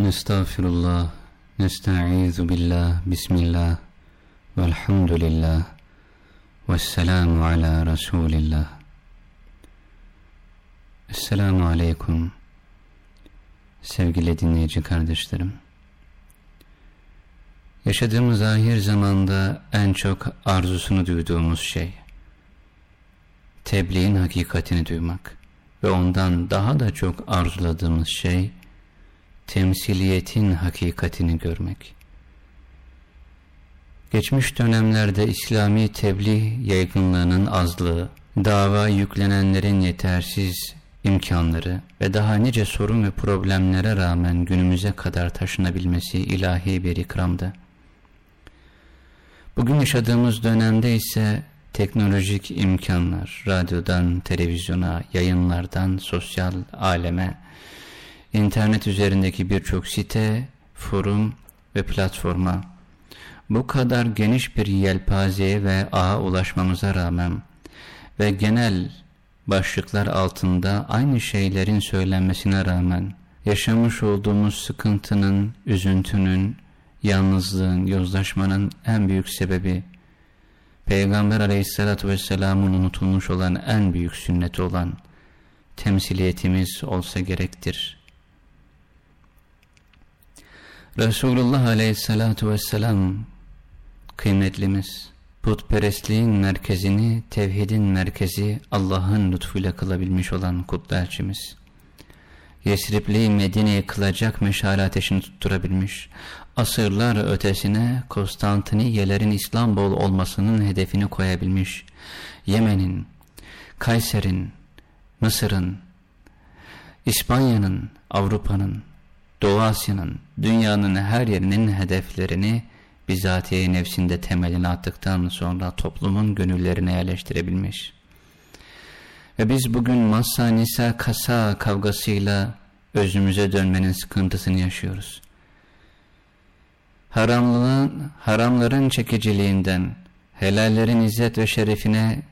Nestağfirullah, nesta'izu billah, bismillah, velhamdülillah, vesselamu ala Resulillah. Esselamu aleyküm, sevgili dinleyici kardeşlerim. Yaşadığımız ahir zamanda en çok arzusunu duyduğumuz şey, tebliğin hakikatini duymak ve ondan daha da çok arzuladığımız şey, temsiliyetin hakikatini görmek. Geçmiş dönemlerde İslami tebliğ yaygınlığının azlığı, dava yüklenenlerin yetersiz imkanları ve daha nice sorun ve problemlere rağmen günümüze kadar taşınabilmesi ilahi bir ikramdı. Bugün yaşadığımız dönemde ise teknolojik imkanlar, radyodan, televizyona, yayınlardan, sosyal aleme, internet üzerindeki birçok site, forum ve platforma bu kadar geniş bir yelpazeye ve ağa ulaşmamıza rağmen ve genel başlıklar altında aynı şeylerin söylenmesine rağmen yaşamış olduğumuz sıkıntının, üzüntünün, yalnızlığın, yozlaşmanın en büyük sebebi Peygamber aleyhissalatü vesselamın unutulmuş olan en büyük sünneti olan temsiliyetimiz olsa gerektir. Resulullah aleyhissalatu vesselam kıymetlimiz putperestliğin merkezini tevhidin merkezi Allah'ın lütfuyla kılabilmiş olan kutlu elçimiz. Yesripliği Medine'ye kılacak meşale ateşini tutturabilmiş, asırlar ötesine Konstantiniyelerin İstanbul olmasının hedefini koyabilmiş, Yemen'in, Kayser'in, Mısır'ın, İspanya'nın, Avrupa'nın, Doğu Asya'nın, dünyanın her yerinin hedeflerini bizatihi nefsinde temelini attıktan sonra toplumun gönüllerine yerleştirebilmiş. Ve biz bugün masa nisa kasa kavgasıyla özümüze dönmenin sıkıntısını yaşıyoruz. Haramlığın, haramların çekiciliğinden, helallerin izzet ve şerefine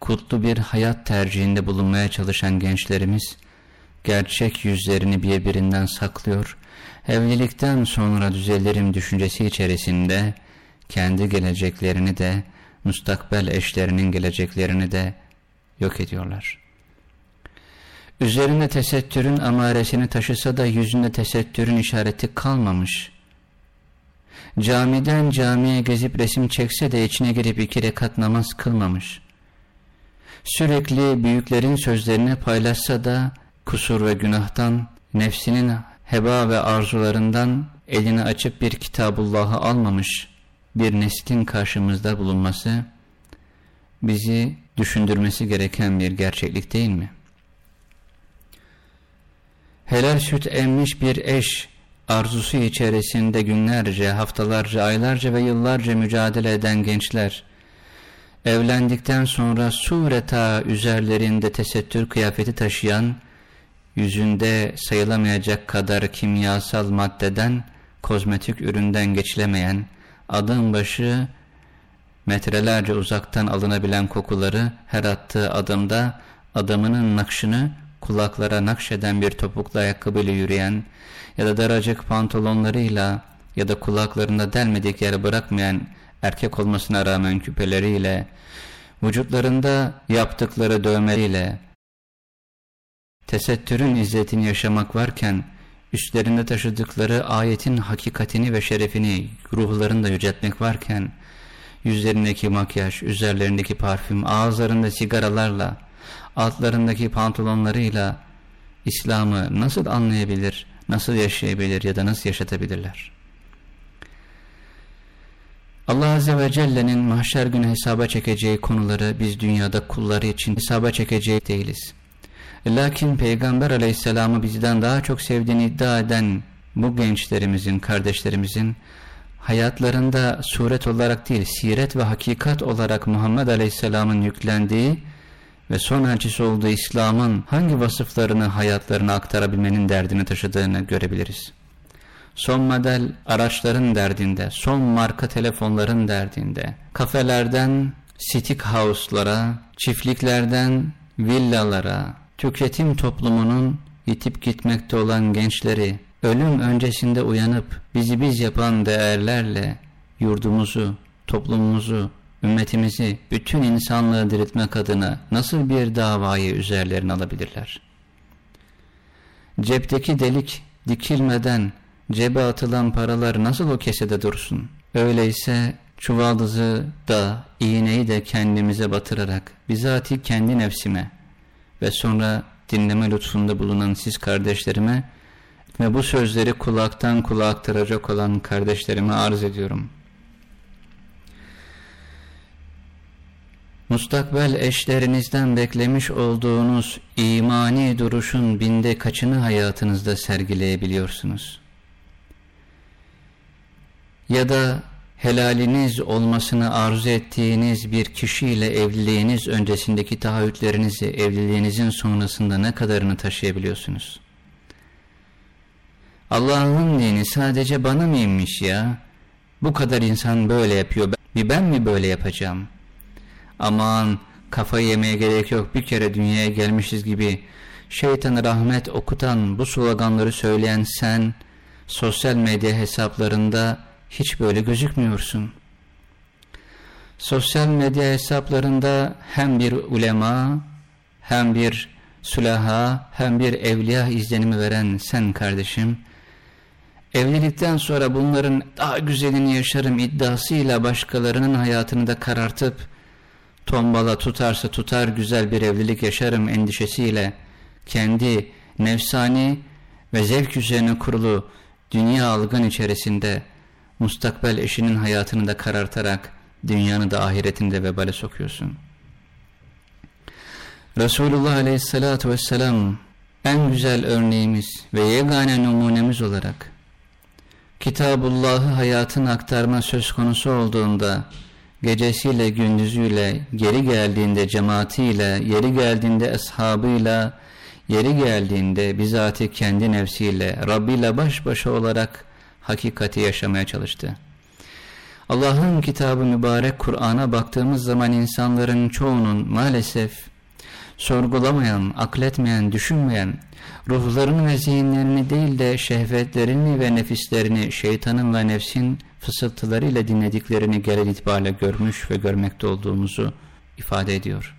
kutlu bir hayat tercihinde bulunmaya çalışan gençlerimiz, gerçek yüzlerini birbirinden saklıyor, evlilikten sonra düzelirim düşüncesi içerisinde kendi geleceklerini de, müstakbel eşlerinin geleceklerini de yok ediyorlar. Üzerinde tesettürün amaresini taşısa da yüzünde tesettürün işareti kalmamış. Camiden camiye gezip resim çekse de içine girip iki rekat namaz kılmamış. Sürekli büyüklerin sözlerini paylaşsa da kusur ve günahtan, nefsinin heba ve arzularından elini açıp bir kitabullahı almamış bir neslin karşımızda bulunması bizi düşündürmesi gereken bir gerçeklik değil mi? Helal süt emmiş bir eş arzusu içerisinde günlerce, haftalarca, aylarca ve yıllarca mücadele eden gençler, evlendikten sonra sureta üzerlerinde tesettür kıyafeti taşıyan, yüzünde sayılamayacak kadar kimyasal maddeden, kozmetik üründen geçilemeyen, adım başı metrelerce uzaktan alınabilen kokuları her attığı adımda adamının nakşını kulaklara nakşeden bir topuklu ayakkabıyla yürüyen ya da daracık pantolonlarıyla ya da kulaklarında delmedik yer bırakmayan erkek olmasına rağmen küpeleriyle, vücutlarında yaptıkları dövmeleriyle, tesettürün izzetini yaşamak varken, üstlerinde taşıdıkları ayetin hakikatini ve şerefini ruhlarında yüceltmek varken, yüzlerindeki makyaj, üzerlerindeki parfüm, ağızlarında sigaralarla, altlarındaki pantolonlarıyla İslam'ı nasıl anlayabilir, nasıl yaşayabilir ya da nasıl yaşatabilirler? Allah Azze ve Celle'nin mahşer günü hesaba çekeceği konuları biz dünyada kulları için hesaba çekeceği değiliz. Lakin Peygamber Aleyhisselam'ı bizden daha çok sevdiğini iddia eden bu gençlerimizin, kardeşlerimizin hayatlarında suret olarak değil, siret ve hakikat olarak Muhammed Aleyhisselam'ın yüklendiği ve son elçisi olduğu İslam'ın hangi vasıflarını hayatlarına aktarabilmenin derdini taşıdığını görebiliriz. Son model araçların derdinde, son marka telefonların derdinde, kafelerden stick house'lara, çiftliklerden villalara, tüketim toplumunun yitip gitmekte olan gençleri, ölüm öncesinde uyanıp bizi biz yapan değerlerle yurdumuzu, toplumumuzu, ümmetimizi, bütün insanlığı diriltmek adına nasıl bir davayı üzerlerine alabilirler? Cepteki delik dikilmeden cebe atılan paralar nasıl o kesede dursun? Öyleyse çuvaldızı da iğneyi de kendimize batırarak bizatihi kendi nefsime ve sonra dinleme lütfunda bulunan siz kardeşlerime ve bu sözleri kulaktan kulağa aktaracak olan kardeşlerime arz ediyorum. Mustakbel eşlerinizden beklemiş olduğunuz imani duruşun binde kaçını hayatınızda sergileyebiliyorsunuz? Ya da helaliniz olmasını arzu ettiğiniz bir kişiyle evliliğiniz öncesindeki taahhütlerinizi evliliğinizin sonrasında ne kadarını taşıyabiliyorsunuz? Allah'ın dini sadece bana mı ya? Bu kadar insan böyle yapıyor. Bir ben mi böyle yapacağım? Aman kafayı yemeye gerek yok bir kere dünyaya gelmişiz gibi şeytanı rahmet okutan bu sloganları söyleyen sen sosyal medya hesaplarında hiç böyle gözükmüyorsun. Sosyal medya hesaplarında hem bir ulema hem bir sülaha hem bir evliya izlenimi veren sen kardeşim evlilikten sonra bunların daha güzelini yaşarım iddiasıyla başkalarının hayatını da karartıp tombala tutarsa tutar güzel bir evlilik yaşarım endişesiyle kendi nefsani ve zevk üzerine kurulu dünya algın içerisinde mustakbel eşinin hayatını da karartarak dünyanı da ahiretinde vebale sokuyorsun. Resulullah aleyhissalatu vesselam en güzel örneğimiz ve yegane numunemiz olarak Kitabullah'ı hayatın aktarma söz konusu olduğunda gecesiyle gündüzüyle, geri geldiğinde cemaatiyle, yeri geldiğinde eshabıyla, yeri geldiğinde bizatihi kendi nefsiyle, Rabbi ile baş başa olarak hakikati yaşamaya çalıştı. Allah'ın kitabı mübarek Kur'an'a baktığımız zaman insanların çoğunun maalesef sorgulamayan, akletmeyen, düşünmeyen, ruhlarını ve zihinlerini değil de şehvetlerini ve nefislerini şeytanın ve nefsin fısıltılarıyla dinlediklerini genel itibariyle görmüş ve görmekte olduğumuzu ifade ediyor.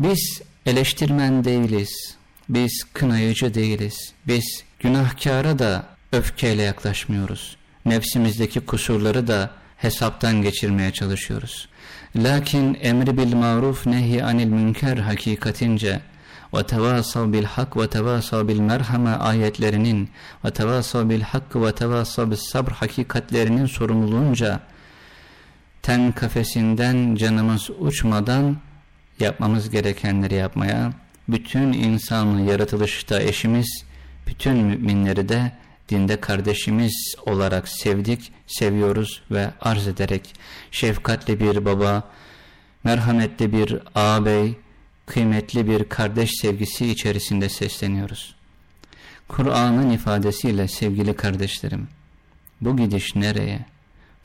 Biz eleştirmen değiliz, biz kınayıcı değiliz, biz günahkara da öfkeyle yaklaşmıyoruz. Nefsimizdeki kusurları da hesaptan geçirmeye çalışıyoruz. Lakin emri bil maruf nehi anil münker hakikatince ve tevasav bil hak ve tevasav bil merhame ayetlerinin ve tevasav bil hak ve tevasav bil sabr hakikatlerinin sorumluluğunca ten kafesinden canımız uçmadan yapmamız gerekenleri yapmaya, bütün insanlı yaratılışta eşimiz, bütün müminleri de dinde kardeşimiz olarak sevdik, seviyoruz ve arz ederek şefkatli bir baba, merhametli bir ağabey, kıymetli bir kardeş sevgisi içerisinde sesleniyoruz. Kur'an'ın ifadesiyle sevgili kardeşlerim, bu gidiş nereye?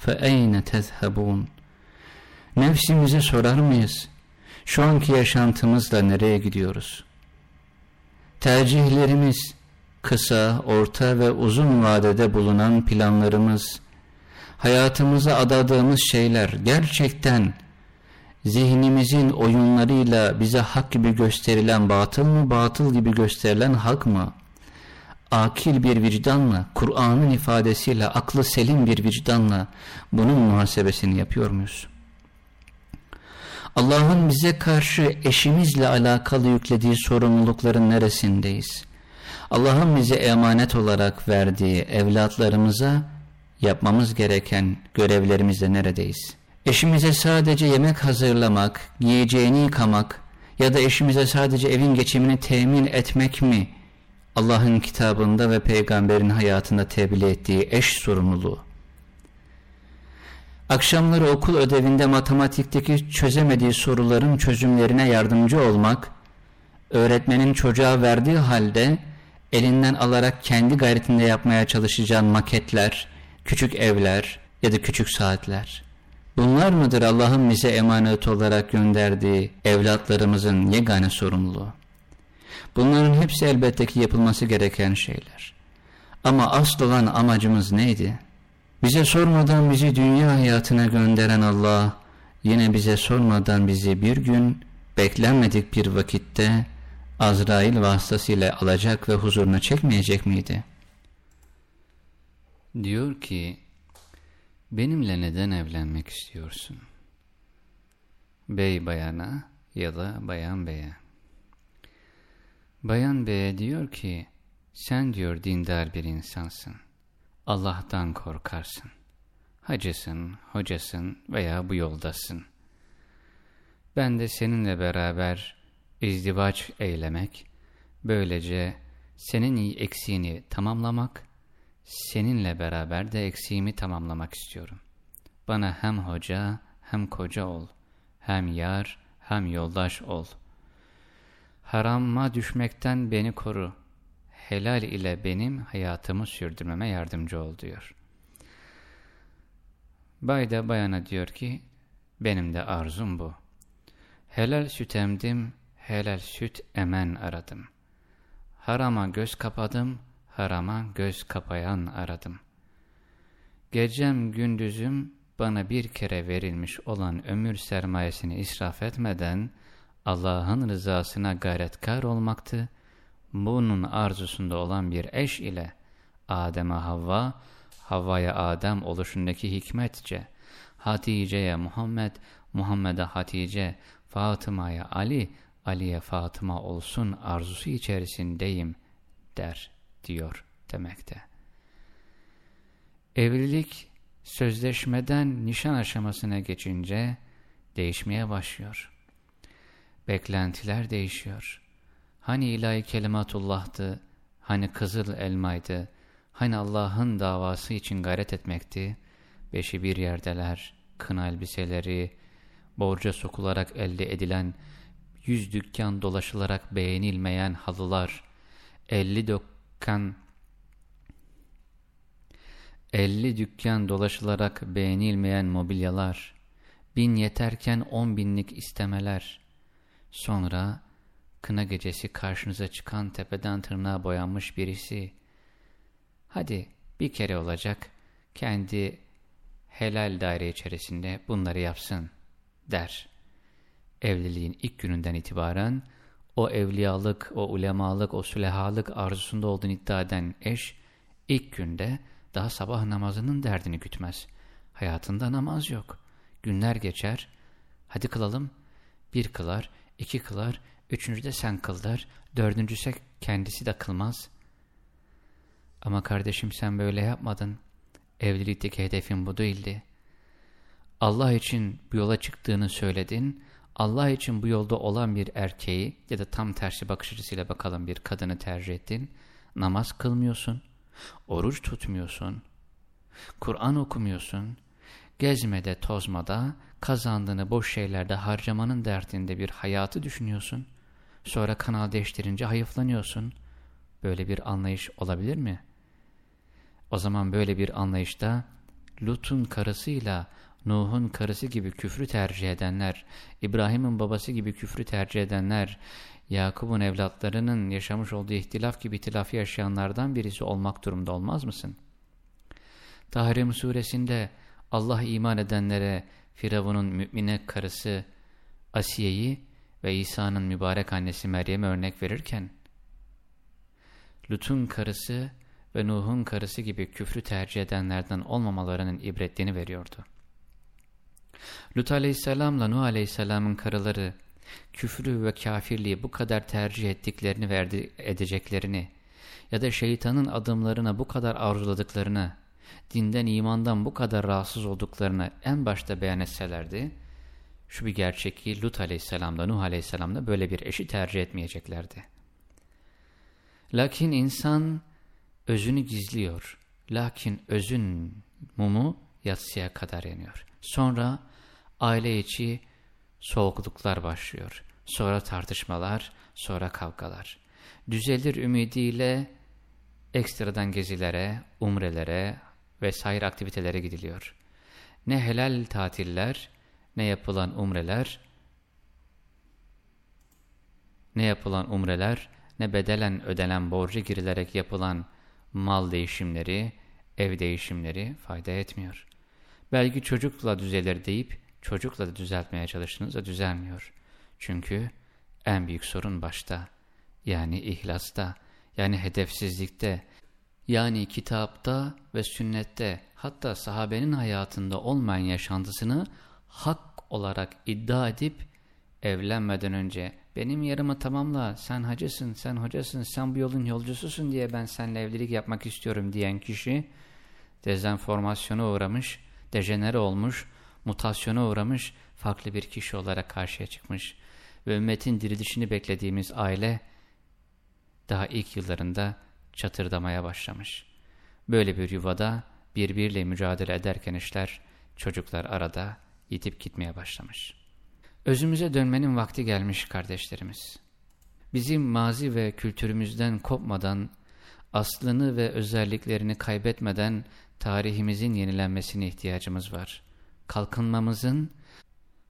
فَاَيْنَ تَذْهَبُونَ Nefsimize sorar mıyız? Şu anki yaşantımızla nereye gidiyoruz? Tercihlerimiz, kısa, orta ve uzun vadede bulunan planlarımız, hayatımıza adadığımız şeyler gerçekten zihnimizin oyunlarıyla bize hak gibi gösterilen batıl mı, batıl gibi gösterilen hak mı? Akil bir vicdanla, Kur'an'ın ifadesiyle, aklı selim bir vicdanla bunun muhasebesini yapıyor muyuz? Allah'ın bize karşı eşimizle alakalı yüklediği sorumlulukların neresindeyiz? Allah'ın bize emanet olarak verdiği evlatlarımıza yapmamız gereken görevlerimizle neredeyiz? Eşimize sadece yemek hazırlamak, giyeceğini yıkamak ya da eşimize sadece evin geçimini temin etmek mi Allah'ın kitabında ve peygamberin hayatında tebliğ ettiği eş sorumluluğu? Akşamları okul ödevinde matematikteki çözemediği soruların çözümlerine yardımcı olmak, öğretmenin çocuğa verdiği halde elinden alarak kendi gayretinde yapmaya çalışacağın maketler, küçük evler ya da küçük saatler. Bunlar mıdır Allah'ın bize emanet olarak gönderdiği evlatlarımızın yegane sorumluluğu? Bunların hepsi elbette ki yapılması gereken şeyler. Ama asıl olan amacımız neydi? Bize sormadan bizi dünya hayatına gönderen Allah, yine bize sormadan bizi bir gün beklenmedik bir vakitte Azrail vasıtasıyla alacak ve huzuruna çekmeyecek miydi? Diyor ki, benimle neden evlenmek istiyorsun? Bey bayana ya da bayan beye. Bayan beye diyor ki, sen diyor dindar bir insansın. Allah'tan korkarsın. Hacısın, hocasın veya bu yoldasın. Ben de seninle beraber izdivaç eylemek, böylece senin eksiğini tamamlamak, seninle beraber de eksiğimi tamamlamak istiyorum. Bana hem hoca hem koca ol, hem yar hem yoldaş ol. Harama düşmekten beni koru, helal ile benim hayatımı sürdürmeme yardımcı ol diyor. Bay da bayana diyor ki, benim de arzum bu. Helal süt emdim, helal süt emen aradım. Harama göz kapadım, harama göz kapayan aradım. Gecem gündüzüm bana bir kere verilmiş olan ömür sermayesini israf etmeden Allah'ın rızasına gayretkar olmaktı. Bunun arzusunda olan bir eş ile Adem'e Havva, Havva'ya Adem oluşundaki hikmetçe, Hatice'ye Muhammed, Muhammed'e Hatice, Fatıma'ya Ali, Ali'ye Fatıma olsun arzusu içerisindeyim der diyor demekte. Evlilik sözleşmeden nişan aşamasına geçince değişmeye başlıyor. Beklentiler değişiyor. Hani ilahi kelimatullah'tı, hani kızıl elmaydı, hani Allah'ın davası için gayret etmekti, beşi bir yerdeler, kına elbiseleri, borca sokularak elde edilen, yüz dükkan dolaşılarak beğenilmeyen halılar, elli dükkan, elli dükkan dolaşılarak beğenilmeyen mobilyalar, bin yeterken on binlik istemeler, sonra kına gecesi karşınıza çıkan tepeden tırnağa boyanmış birisi, hadi bir kere olacak, kendi helal daire içerisinde bunları yapsın.'' der. Evliliğin ilk gününden itibaren o evliyalık, o ulemalık, o sülehalık arzusunda olduğunu iddia eden eş ilk günde daha sabah namazının derdini gütmez. Hayatında namaz yok. Günler geçer. Hadi kılalım. Bir kılar, iki kılar, üçüncü de sen kıl der. Dördüncüse kendisi de kılmaz. Ama kardeşim sen böyle yapmadın. Evlilikteki hedefin bu değildi. Allah için bu yola çıktığını söyledin, Allah için bu yolda olan bir erkeği ya da tam tersi bakış açısıyla bakalım bir kadını tercih ettin, namaz kılmıyorsun, oruç tutmuyorsun, Kur'an okumuyorsun, gezmede, tozmada, kazandığını boş şeylerde harcamanın derdinde bir hayatı düşünüyorsun, sonra kanal değiştirince hayıflanıyorsun. Böyle bir anlayış olabilir mi? O zaman böyle bir anlayışta Lut'un karısıyla Nuh'un karısı gibi küfrü tercih edenler, İbrahim'in babası gibi küfrü tercih edenler, Yakup'un evlatlarının yaşamış olduğu ihtilaf gibi itilafı yaşayanlardan birisi olmak durumda olmaz mısın? Tahrim suresinde Allah iman edenlere Firavun'un mümine karısı Asiye'yi ve İsa'nın mübarek annesi Meryem'e örnek verirken, Lut'un karısı ve Nuh'un karısı gibi küfrü tercih edenlerden olmamalarının ibretliğini veriyordu. Lut aleyhisselamla Nuh aleyhisselamın karıları küfrü ve kafirliği bu kadar tercih ettiklerini verdi, edeceklerini ya da şeytanın adımlarına bu kadar arzuladıklarını, dinden imandan bu kadar rahatsız olduklarını en başta beyan etselerdi, şu bir gerçek ki Lut aleyhisselamda Nuh aleyhisselamda böyle bir eşi tercih etmeyeceklerdi. Lakin insan özünü gizliyor. Lakin özün mumu yatsıya kadar yanıyor. Sonra aile içi soğukluklar başlıyor. Sonra tartışmalar, sonra kavgalar. Düzelir ümidiyle ekstradan gezilere, umrelere vesaire aktivitelere gidiliyor. Ne helal tatiller, ne yapılan umreler, ne yapılan umreler, ne bedelen ödenen borcu girilerek yapılan mal değişimleri, ev değişimleri fayda etmiyor. Belki çocukla düzelir deyip çocukla da düzeltmeye çalıştınız da düzelmiyor. Çünkü en büyük sorun başta, yani ihlasta, yani hedefsizlikte, yani kitapta ve sünnette hatta sahabenin hayatında olmayan yaşantısını hak olarak iddia edip evlenmeden önce benim yarımı tamamla sen hacısın, sen hocasın, sen bu yolun yolcususun diye ben seninle evlilik yapmak istiyorum diyen kişi dezenformasyona uğramış, dejenere olmuş, mutasyona uğramış farklı bir kişi olarak karşıya çıkmış ve ümmetin dirilişini beklediğimiz aile daha ilk yıllarında çatırdamaya başlamış. Böyle bir yuvada birbiriyle mücadele ederken işler, çocuklar arada yitip gitmeye başlamış. Özümüze dönmenin vakti gelmiş kardeşlerimiz. Bizim mazi ve kültürümüzden kopmadan, aslını ve özelliklerini kaybetmeden tarihimizin yenilenmesine ihtiyacımız var. Kalkınmamızın,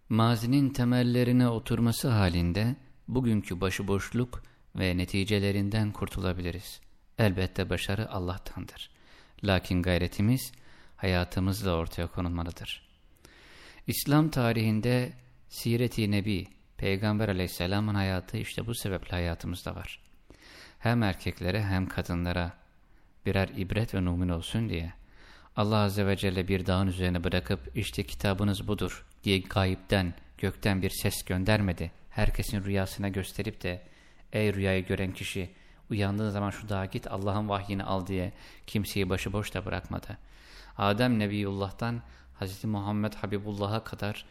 mazinin temellerine oturması halinde bugünkü başıboşluk ve neticelerinden kurtulabiliriz. Elbette başarı Allah'tandır. Lakin gayretimiz hayatımızla ortaya konulmalıdır. İslam tarihinde Siret-i Nebi, Peygamber aleyhisselamın hayatı işte bu sebeple hayatımızda var. Hem erkeklere hem kadınlara birer ibret ve numun olsun diye Allah Azze ve Celle bir dağın üzerine bırakıp işte kitabınız budur diye gayipten, gökten bir ses göndermedi. Herkesin rüyasına gösterip de ey rüyayı gören kişi uyandığın zaman şu dağa git Allah'ın vahyini al diye kimseyi başıboş da bırakmadı. Adem Nebiyullah'tan Hz. Muhammed Habibullah'a kadar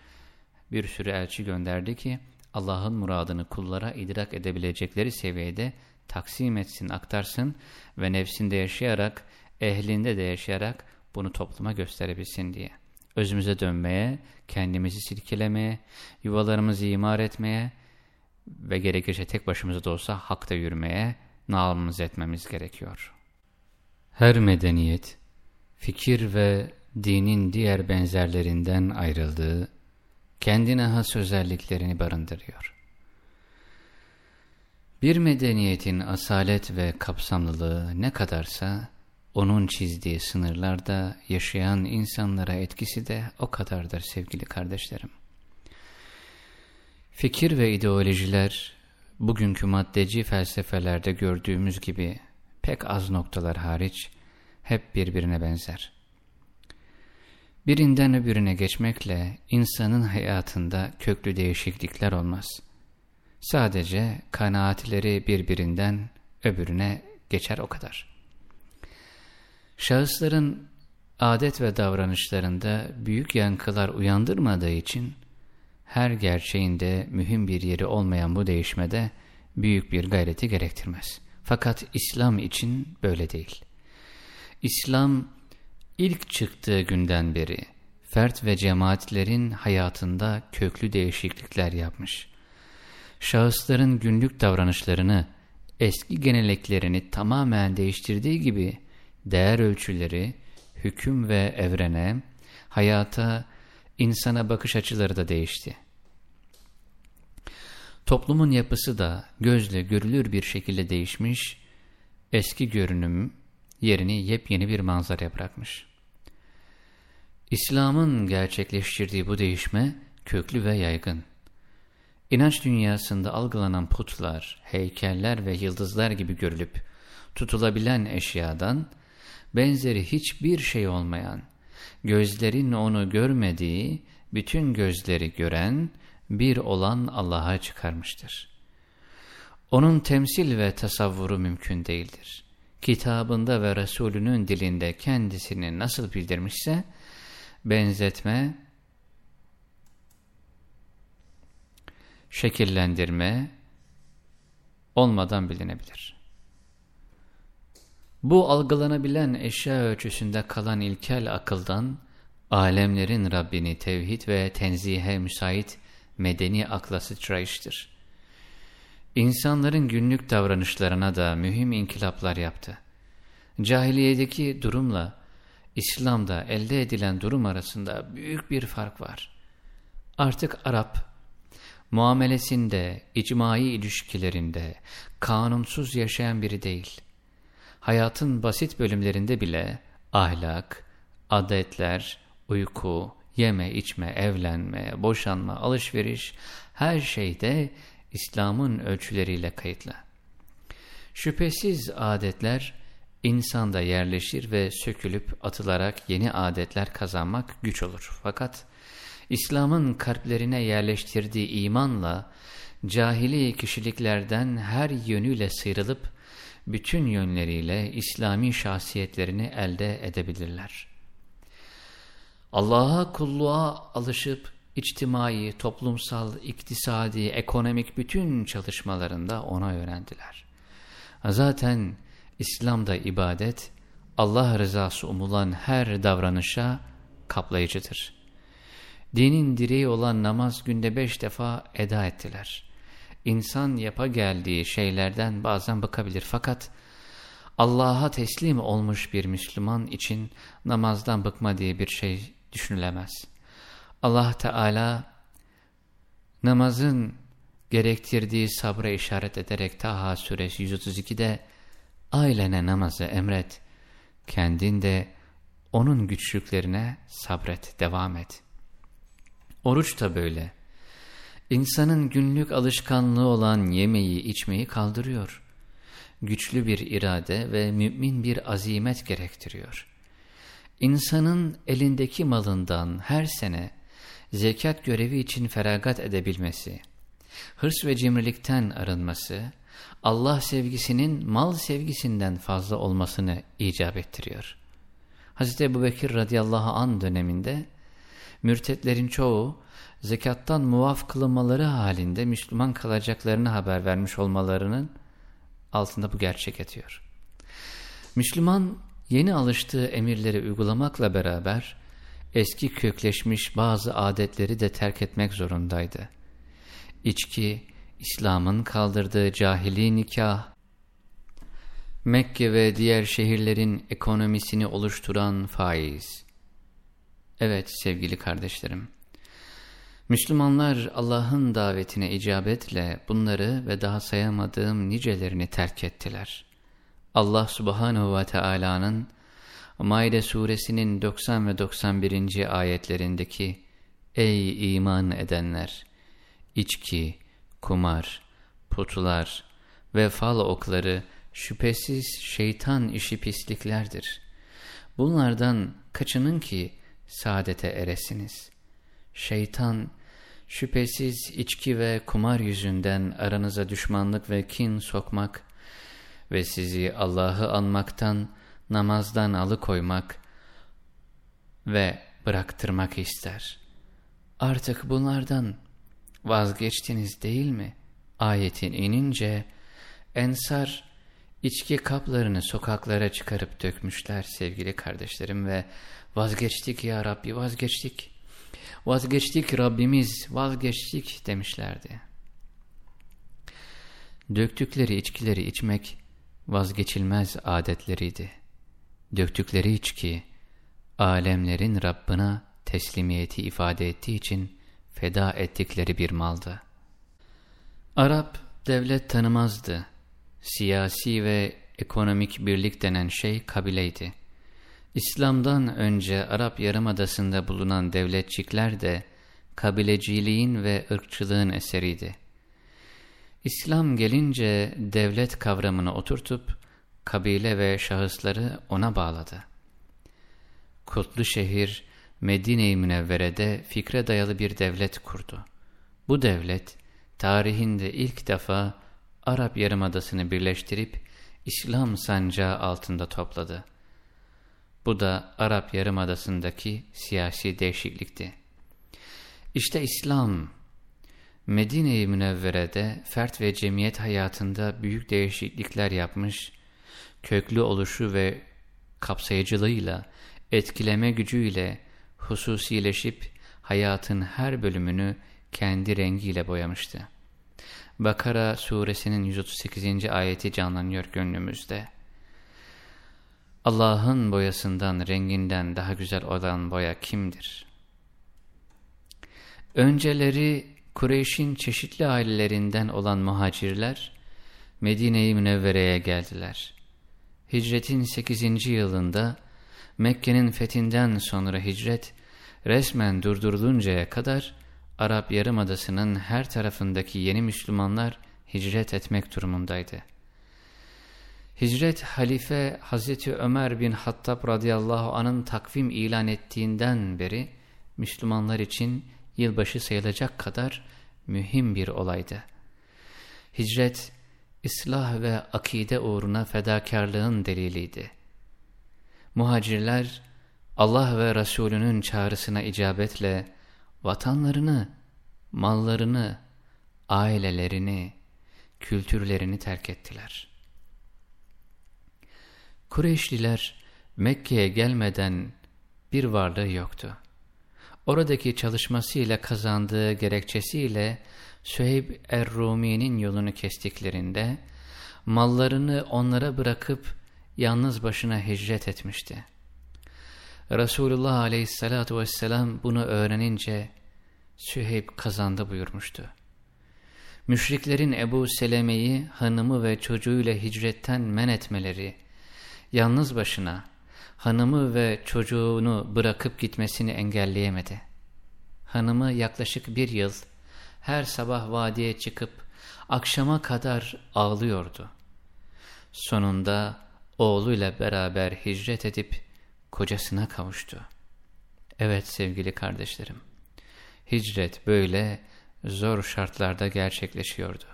bir sürü elçi gönderdi ki Allah'ın muradını kullara idrak edebilecekleri seviyede taksim etsin, aktarsın ve nefsinde yaşayarak, ehlinde de yaşayarak bunu topluma gösterebilsin diye. Özümüze dönmeye, kendimizi silkelemeye, yuvalarımızı imar etmeye ve gerekirse tek başımıza da olsa hakta yürümeye namımız etmemiz gerekiyor. Her medeniyet, fikir ve dinin diğer benzerlerinden ayrıldığı, kendine has özelliklerini barındırıyor. Bir medeniyetin asalet ve kapsamlılığı ne kadarsa, onun çizdiği sınırlarda yaşayan insanlara etkisi de o kadardır sevgili kardeşlerim. Fikir ve ideolojiler, bugünkü maddeci felsefelerde gördüğümüz gibi pek az noktalar hariç, hep birbirine benzer. Birinden öbürüne geçmekle insanın hayatında köklü değişiklikler olmaz. Sadece kanaatleri birbirinden öbürüne geçer o kadar. Şahısların adet ve davranışlarında büyük yankılar uyandırmadığı için her gerçeğinde mühim bir yeri olmayan bu değişmede büyük bir gayreti gerektirmez. Fakat İslam için böyle değil. İslam ilk çıktığı günden beri fert ve cemaatlerin hayatında köklü değişiklikler yapmış. Şahısların günlük davranışlarını, eski geneleklerini tamamen değiştirdiği gibi değer ölçüleri, hüküm ve evrene, hayata, insana bakış açıları da değişti. Toplumun yapısı da gözle görülür bir şekilde değişmiş, eski görünüm yerini yepyeni bir manzaraya bırakmış. İslam'ın gerçekleştirdiği bu değişme köklü ve yaygın. İnanç dünyasında algılanan putlar, heykeller ve yıldızlar gibi görülüp tutulabilen eşyadan, benzeri hiçbir şey olmayan, gözlerin onu görmediği, bütün gözleri gören, bir olan Allah'a çıkarmıştır. Onun temsil ve tasavvuru mümkün değildir. Kitabında ve Resulünün dilinde kendisini nasıl bildirmişse, benzetme, şekillendirme olmadan bilinebilir. Bu algılanabilen eşya ölçüsünde kalan ilkel akıldan, alemlerin Rabbini tevhid ve tenzihe müsait medeni akla sıçrayıştır. İnsanların günlük davranışlarına da mühim inkılaplar yaptı. Cahiliyedeki durumla İslam'da elde edilen durum arasında büyük bir fark var. Artık Arap, muamelesinde, icmai ilişkilerinde kanunsuz yaşayan biri değil. Hayatın basit bölümlerinde bile ahlak, adetler, uyku, yeme, içme, evlenme, boşanma, alışveriş her şeyde İslam'ın ölçüleriyle kayıtlı. Şüphesiz adetler insanda yerleşir ve sökülüp atılarak yeni adetler kazanmak güç olur. Fakat İslam'ın kalplerine yerleştirdiği imanla cahili kişiliklerden her yönüyle sıyrılıp bütün yönleriyle İslami şahsiyetlerini elde edebilirler. Allah'a kulluğa alışıp içtimai, toplumsal, iktisadi, ekonomik bütün çalışmalarında ona öğrendiler. Zaten İslam'da ibadet, Allah rızası umulan her davranışa kaplayıcıdır. Dinin direği olan namaz günde beş defa eda ettiler. İnsan yapa geldiği şeylerden bazen bakabilir fakat Allah'a teslim olmuş bir Müslüman için namazdan bıkma diye bir şey düşünülemez. Allah Teala namazın gerektirdiği sabra işaret ederek Taha suresi 132'de ailene namazı emret, kendin de onun güçlüklerine sabret, devam et. Oruç da böyle. İnsanın günlük alışkanlığı olan yemeği, içmeyi kaldırıyor. Güçlü bir irade ve mümin bir azimet gerektiriyor. İnsanın elindeki malından her sene zekat görevi için feragat edebilmesi, hırs ve cimrilikten arınması, Allah sevgisinin mal sevgisinden fazla olmasını icap ettiriyor. Hz. Ebu Bekir radıyallahu an döneminde mürtetlerin çoğu zekattan muaf kılınmaları halinde Müslüman kalacaklarını haber vermiş olmalarının altında bu gerçek yatıyor. Müslüman yeni alıştığı emirleri uygulamakla beraber eski kökleşmiş bazı adetleri de terk etmek zorundaydı. İçki, İslam'ın kaldırdığı cahili nikah, Mekke ve diğer şehirlerin ekonomisini oluşturan faiz. Evet sevgili kardeşlerim, Müslümanlar Allah'ın davetine icabetle bunları ve daha sayamadığım nicelerini terk ettiler. Allah subhanahu ve Taala'nın Maide suresinin 90 ve 91. ayetlerindeki Ey iman edenler! içki, kumar, putular ve fal okları şüphesiz şeytan işi pisliklerdir. Bunlardan kaçının ki saadete eresiniz. Şeytan şüphesiz içki ve kumar yüzünden aranıza düşmanlık ve kin sokmak ve sizi Allah'ı anmaktan, namazdan alıkoymak ve bıraktırmak ister. Artık bunlardan vazgeçtiniz değil mi? Ayetin inince Ensar içki kaplarını sokaklara çıkarıp dökmüşler sevgili kardeşlerim ve vazgeçtik ya Rabbi vazgeçtik. Vazgeçtik Rabbimiz vazgeçtik demişlerdi. Döktükleri içkileri içmek vazgeçilmez adetleriydi. Döktükleri içki alemlerin Rabbına teslimiyeti ifade ettiği için feda ettikleri bir maldı. Arap devlet tanımazdı. Siyasi ve ekonomik birlik denen şey kabileydi. İslam'dan önce Arap Yarımadası'nda bulunan devletçikler de kabileciliğin ve ırkçılığın eseriydi. İslam gelince devlet kavramını oturtup kabile ve şahısları ona bağladı. Kutlu şehir Medine-i Münevvere'de fikre dayalı bir devlet kurdu. Bu devlet tarihinde ilk defa Arap Yarımadası'nı birleştirip İslam sancağı altında topladı. Bu da Arap Yarımadası'ndaki siyasi değişiklikti. İşte İslam, Medine-i Münevvere'de fert ve cemiyet hayatında büyük değişiklikler yapmış, köklü oluşu ve kapsayıcılığıyla, etkileme gücüyle hususileşip hayatın her bölümünü kendi rengiyle boyamıştı. Bakara suresinin 138. ayeti canlanıyor gönlümüzde. Allah'ın boyasından, renginden daha güzel olan boya kimdir? Önceleri Kureyş'in çeşitli ailelerinden olan muhacirler Medine-i Münevvere'ye geldiler. Hicretin 8. yılında Mekke'nin fethinden sonra hicret resmen durduruluncaya kadar Arap Yarımadası'nın her tarafındaki yeni Müslümanlar hicret etmek durumundaydı. Hicret halife Hazreti Ömer bin Hattab radıyallahu anın takvim ilan ettiğinden beri Müslümanlar için yılbaşı sayılacak kadar mühim bir olaydı. Hicret, ıslah ve akide uğruna fedakarlığın deliliydi. Muhacirler, Allah ve Resulünün çağrısına icabetle vatanlarını, mallarını, ailelerini, kültürlerini terk ettiler. Kureyşliler Mekke'ye gelmeden bir varlığı yoktu. Oradaki çalışmasıyla kazandığı gerekçesiyle Süheyb Er-Rumi'nin yolunu kestiklerinde mallarını onlara bırakıp yalnız başına hicret etmişti. Resulullah aleyhissalatu vesselam bunu öğrenince Süheyb kazandı buyurmuştu. Müşriklerin Ebu Seleme'yi hanımı ve çocuğuyla hicretten men etmeleri, yalnız başına hanımı ve çocuğunu bırakıp gitmesini engelleyemedi. Hanımı yaklaşık bir yıl her sabah vadiye çıkıp akşama kadar ağlıyordu. Sonunda oğluyla beraber hicret edip kocasına kavuştu. Evet sevgili kardeşlerim, hicret böyle zor şartlarda gerçekleşiyordu.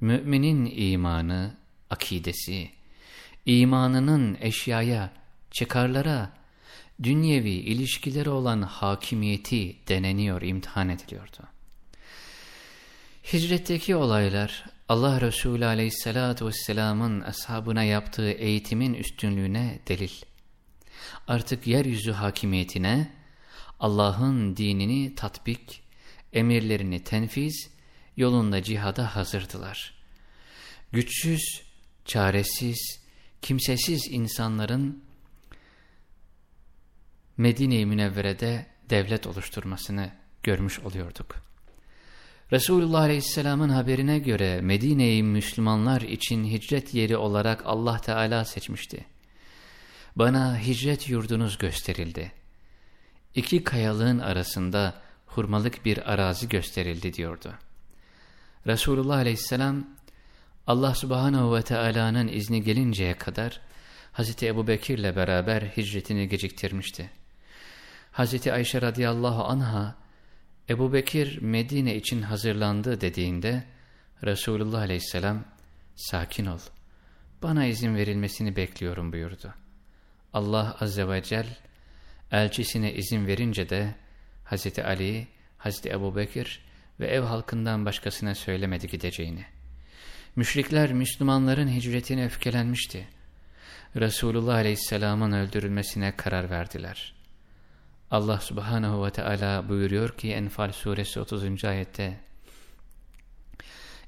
Müminin imanı, akidesi, imanının eşyaya, çıkarlara, dünyevi ilişkileri olan hakimiyeti deneniyor, imtihan ediliyordu. Hicretteki olaylar Allah Resulü aleyhissalatu vesselamın ashabına yaptığı eğitimin üstünlüğüne delil. Artık yeryüzü hakimiyetine, Allah'ın dinini tatbik, emirlerini tenfiz, yolunda cihada hazırdılar. Güçsüz, çaresiz, kimsesiz insanların Medine-i Münevvere'de devlet oluşturmasını görmüş oluyorduk. Resulullah Aleyhisselam'ın haberine göre Medine'yi Müslümanlar için hicret yeri olarak Allah Teala seçmişti. Bana hicret yurdunuz gösterildi. İki kayalığın arasında hurmalık bir arazi gösterildi diyordu. Resulullah Aleyhisselam Allah Subhanahu ve Teala'nın izni gelinceye kadar Hz. Ebu Bekir'le beraber hicretini geciktirmişti. Hz. Ayşe radıyallahu anha Ebu Bekir Medine için hazırlandı dediğinde Resulullah aleyhisselam sakin ol bana izin verilmesini bekliyorum buyurdu. Allah azze ve cel elçisine izin verince de Hz. Ali, Hz. Ebu Bekir ve ev halkından başkasına söylemedi gideceğini. Müşrikler Müslümanların hicretine öfkelenmişti. Resulullah Aleyhisselam'ın öldürülmesine karar verdiler. Allah subhanahu ve teala buyuruyor ki Enfal suresi 30. ayette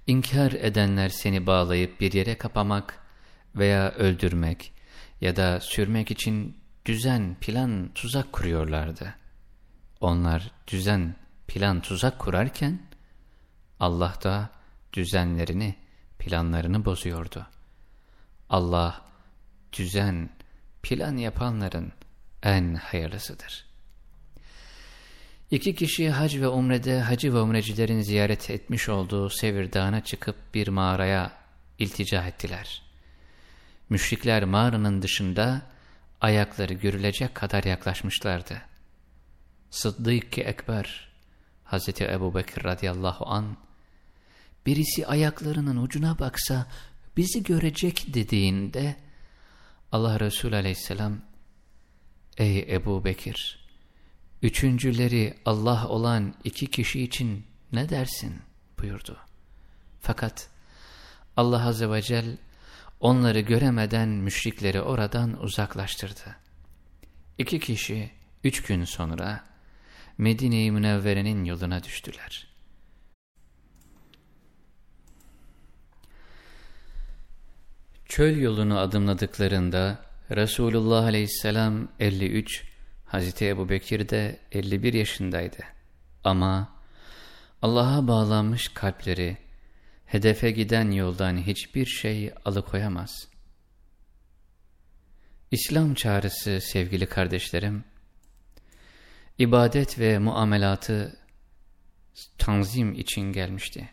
İnkar edenler seni bağlayıp bir yere kapamak veya öldürmek ya da sürmek için düzen, plan, tuzak kuruyorlardı. Onlar düzen, plan, tuzak kurarken Allah da düzenlerini, planlarını bozuyordu. Allah düzen, plan yapanların en hayırlısıdır.'' İki kişi hac ve umrede hacı ve umrecilerin ziyaret etmiş olduğu Sevir Dağı'na çıkıp bir mağaraya iltica ettiler. Müşrikler mağaranın dışında ayakları görülecek kadar yaklaşmışlardı. Sıddık-ı Ekber, Hazreti Ebu Bekir radıyallahu an, birisi ayaklarının ucuna baksa bizi görecek dediğinde, Allah Resulü aleyhisselam, Ey Ebu Bekir! Üçüncüleri Allah olan iki kişi için ne dersin buyurdu. Fakat Allah Azze ve Celle onları göremeden müşrikleri oradan uzaklaştırdı. İki kişi üç gün sonra Medine-i Münevvere'nin yoluna düştüler. Çöl yolunu adımladıklarında Resulullah Aleyhisselam 53 Hazreti Ebu Bekir de 51 yaşındaydı. Ama Allah'a bağlanmış kalpleri, hedefe giden yoldan hiçbir şey alıkoyamaz. İslam çağrısı sevgili kardeşlerim, ibadet ve muamelatı tanzim için gelmişti.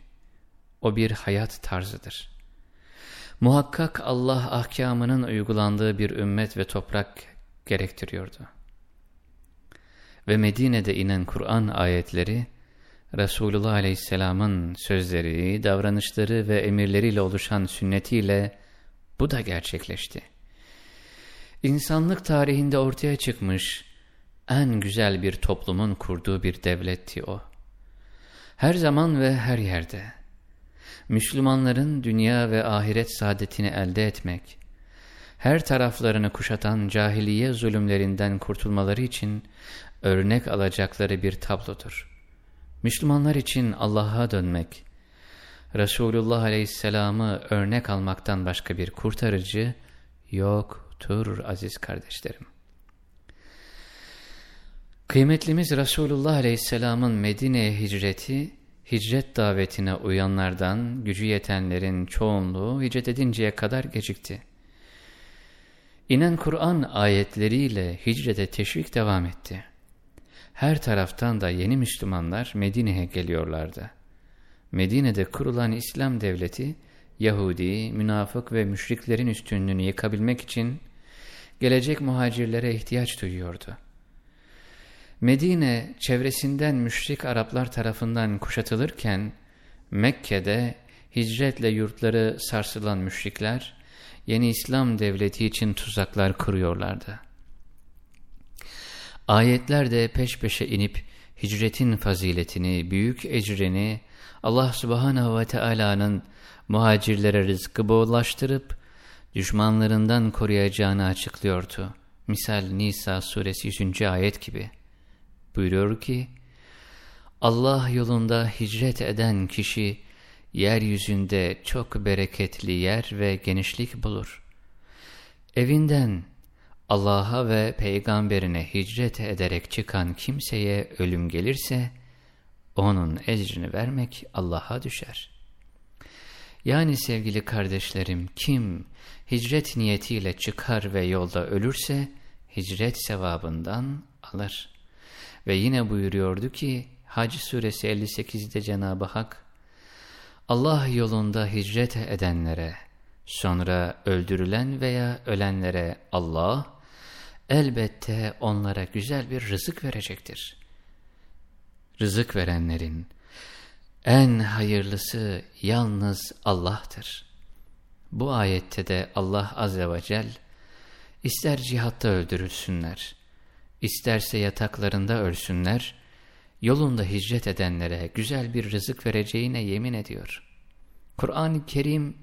O bir hayat tarzıdır. Muhakkak Allah ahkamının uygulandığı bir ümmet ve toprak gerektiriyordu. Ve Medine'de inen Kur'an ayetleri, Resulullah Aleyhisselam'ın sözleri, davranışları ve emirleriyle oluşan sünnetiyle bu da gerçekleşti. İnsanlık tarihinde ortaya çıkmış en güzel bir toplumun kurduğu bir devletti o. Her zaman ve her yerde. Müslümanların dünya ve ahiret saadetini elde etmek, her taraflarını kuşatan cahiliye zulümlerinden kurtulmaları için örnek alacakları bir tablodur. Müslümanlar için Allah'a dönmek, Resulullah Aleyhisselam'ı örnek almaktan başka bir kurtarıcı yoktur aziz kardeşlerim. Kıymetlimiz Resulullah Aleyhisselam'ın Medine'ye hicreti, hicret davetine uyanlardan gücü yetenlerin çoğunluğu hicret edinceye kadar gecikti. İnen Kur'an ayetleriyle hicrete teşvik devam etti. Her taraftan da yeni Müslümanlar Medine'ye geliyorlardı. Medine'de kurulan İslam devleti, Yahudi, münafık ve müşriklerin üstünlüğünü yıkabilmek için gelecek muhacirlere ihtiyaç duyuyordu. Medine çevresinden müşrik Araplar tarafından kuşatılırken Mekke'de hicretle yurtları sarsılan müşrikler yeni İslam devleti için tuzaklar kuruyorlardı. Ayetler de peş peşe inip hicretin faziletini, büyük ecrini Allah subhanahu ve Taala'nın muhacirlere rızkı bollaştırıp düşmanlarından koruyacağını açıklıyordu. Misal Nisa suresi 100. ayet gibi. Buyuruyor ki, Allah yolunda hicret eden kişi, yeryüzünde çok bereketli yer ve genişlik bulur. Evinden Allah'a ve peygamberine hicret ederek çıkan kimseye ölüm gelirse, onun ecrini vermek Allah'a düşer. Yani sevgili kardeşlerim, kim hicret niyetiyle çıkar ve yolda ölürse, hicret sevabından alır. Ve yine buyuruyordu ki Hac suresi 58'de Cenab-ı Hak Allah yolunda hicret edenlere sonra öldürülen veya ölenlere Allah elbette onlara güzel bir rızık verecektir. Rızık verenlerin en hayırlısı yalnız Allah'tır. Bu ayette de Allah Azze ve Celle ister cihatta öldürülsünler, İsterse yataklarında ölsünler, yolunda hicret edenlere güzel bir rızık vereceğine yemin ediyor. Kur'an-ı Kerim,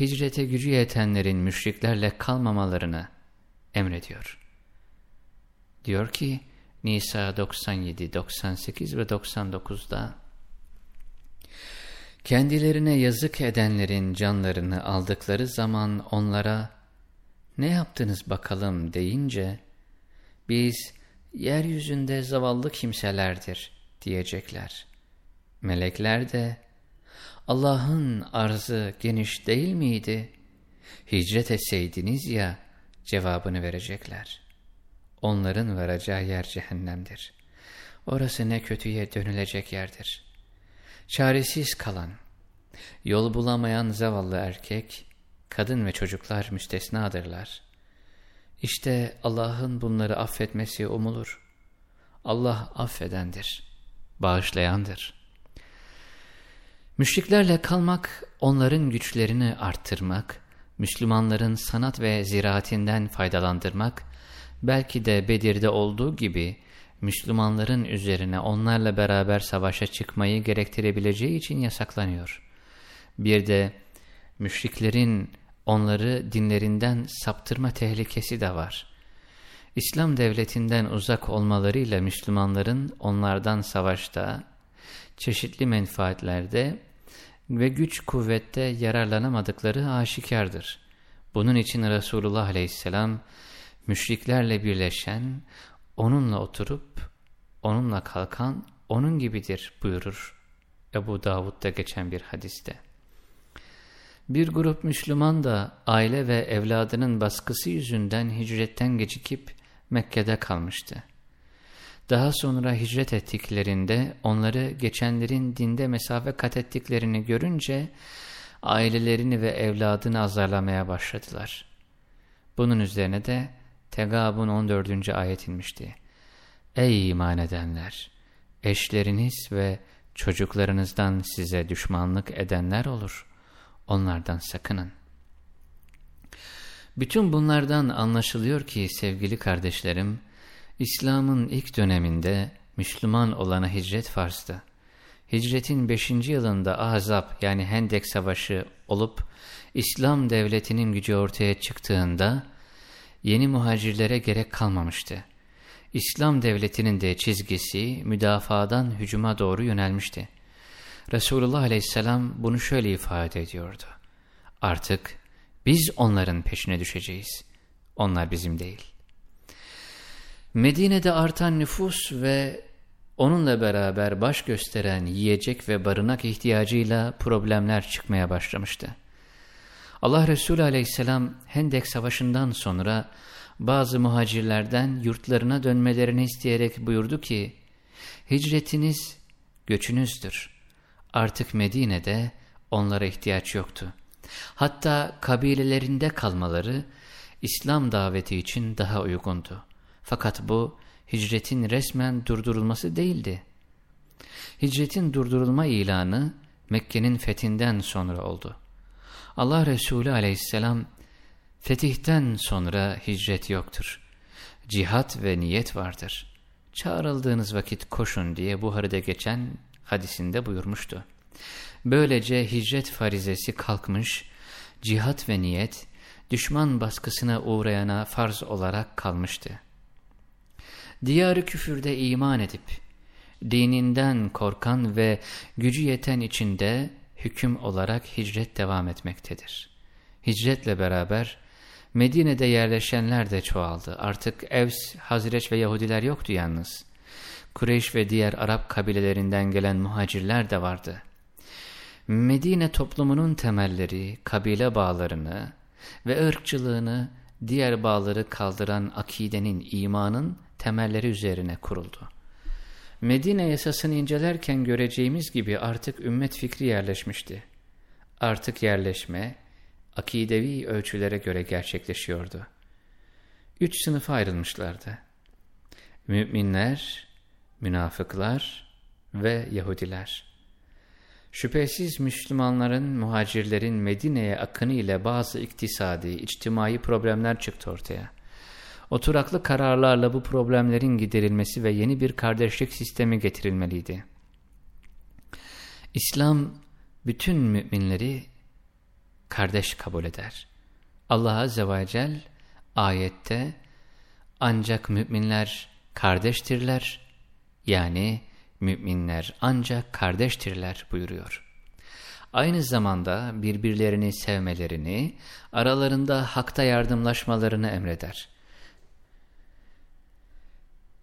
hicrete gücü yetenlerin müşriklerle kalmamalarını emrediyor. Diyor ki, Nisa 97, 98 ve 99'da, Kendilerine yazık edenlerin canlarını aldıkları zaman onlara, ne yaptınız bakalım deyince, biz yeryüzünde zavallı kimselerdir diyecekler. Melekler de Allah'ın arzı geniş değil miydi? Hicret etseydiniz ya cevabını verecekler. Onların varacağı yer cehennemdir. Orası ne kötüye dönülecek yerdir. Çaresiz kalan, yol bulamayan zavallı erkek, kadın ve çocuklar müstesnadırlar. İşte Allah'ın bunları affetmesi umulur. Allah affedendir, bağışlayandır. Müşriklerle kalmak, onların güçlerini arttırmak, Müslümanların sanat ve ziraatinden faydalandırmak, belki de Bedir'de olduğu gibi Müslümanların üzerine onlarla beraber savaşa çıkmayı gerektirebileceği için yasaklanıyor. Bir de müşriklerin onları dinlerinden saptırma tehlikesi de var. İslam devletinden uzak olmalarıyla Müslümanların onlardan savaşta, çeşitli menfaatlerde ve güç kuvvette yararlanamadıkları aşikardır. Bunun için Resulullah aleyhisselam müşriklerle birleşen, onunla oturup, onunla kalkan onun gibidir buyurur. Ebu Davud'da geçen bir hadiste. Bir grup Müslüman da aile ve evladının baskısı yüzünden hicretten gecikip Mekke'de kalmıştı. Daha sonra hicret ettiklerinde onları geçenlerin dinde mesafe kat ettiklerini görünce ailelerini ve evladını azarlamaya başladılar. Bunun üzerine de Tegabun 14. ayet inmişti. Ey iman edenler! Eşleriniz ve çocuklarınızdan size düşmanlık edenler olur. Onlardan sakının. Bütün bunlardan anlaşılıyor ki sevgili kardeşlerim, İslam'ın ilk döneminde Müslüman olana hicret farzdı. Hicretin 5. yılında Ahzab yani Hendek Savaşı olup İslam devletinin gücü ortaya çıktığında yeni muhacirlere gerek kalmamıştı. İslam devletinin de çizgisi müdafadan hücuma doğru yönelmişti. Resulullah aleyhisselam bunu şöyle ifade ediyordu. Artık biz onların peşine düşeceğiz. Onlar bizim değil. Medine'de artan nüfus ve onunla beraber baş gösteren yiyecek ve barınak ihtiyacıyla problemler çıkmaya başlamıştı. Allah Resulü aleyhisselam Hendek Savaşı'ndan sonra bazı muhacirlerden yurtlarına dönmelerini isteyerek buyurdu ki, Hicretiniz göçünüzdür. Artık Medine'de onlara ihtiyaç yoktu. Hatta kabilelerinde kalmaları İslam daveti için daha uygundu. Fakat bu hicretin resmen durdurulması değildi. Hicretin durdurulma ilanı Mekke'nin fethinden sonra oldu. Allah Resulü aleyhisselam fetihten sonra hicret yoktur. Cihat ve niyet vardır. Çağrıldığınız vakit koşun diye Buhari'de geçen hadisinde buyurmuştu. Böylece hicret farizesi kalkmış, cihat ve niyet düşman baskısına uğrayana farz olarak kalmıştı. Diyarı küfürde iman edip, dininden korkan ve gücü yeten içinde hüküm olarak hicret devam etmektedir. Hicretle beraber Medine'de yerleşenler de çoğaldı. Artık Evs, Hazreç ve Yahudiler yoktu yalnız. Kureyş ve diğer Arap kabilelerinden gelen muhacirler de vardı. Medine toplumunun temelleri, kabile bağlarını ve ırkçılığını diğer bağları kaldıran akidenin, imanın temelleri üzerine kuruldu. Medine yasasını incelerken göreceğimiz gibi artık ümmet fikri yerleşmişti. Artık yerleşme, akidevi ölçülere göre gerçekleşiyordu. Üç sınıfa ayrılmışlardı. Müminler, münafıklar ve Yahudiler. Şüphesiz Müslümanların, muhacirlerin Medine'ye akını ile bazı iktisadi, içtimai problemler çıktı ortaya. Oturaklı kararlarla bu problemlerin giderilmesi ve yeni bir kardeşlik sistemi getirilmeliydi. İslam bütün müminleri kardeş kabul eder. Allah Azze ve Celle ayette ancak müminler kardeştirler yani müminler ancak kardeştirler buyuruyor. Aynı zamanda birbirlerini sevmelerini, aralarında hakta yardımlaşmalarını emreder.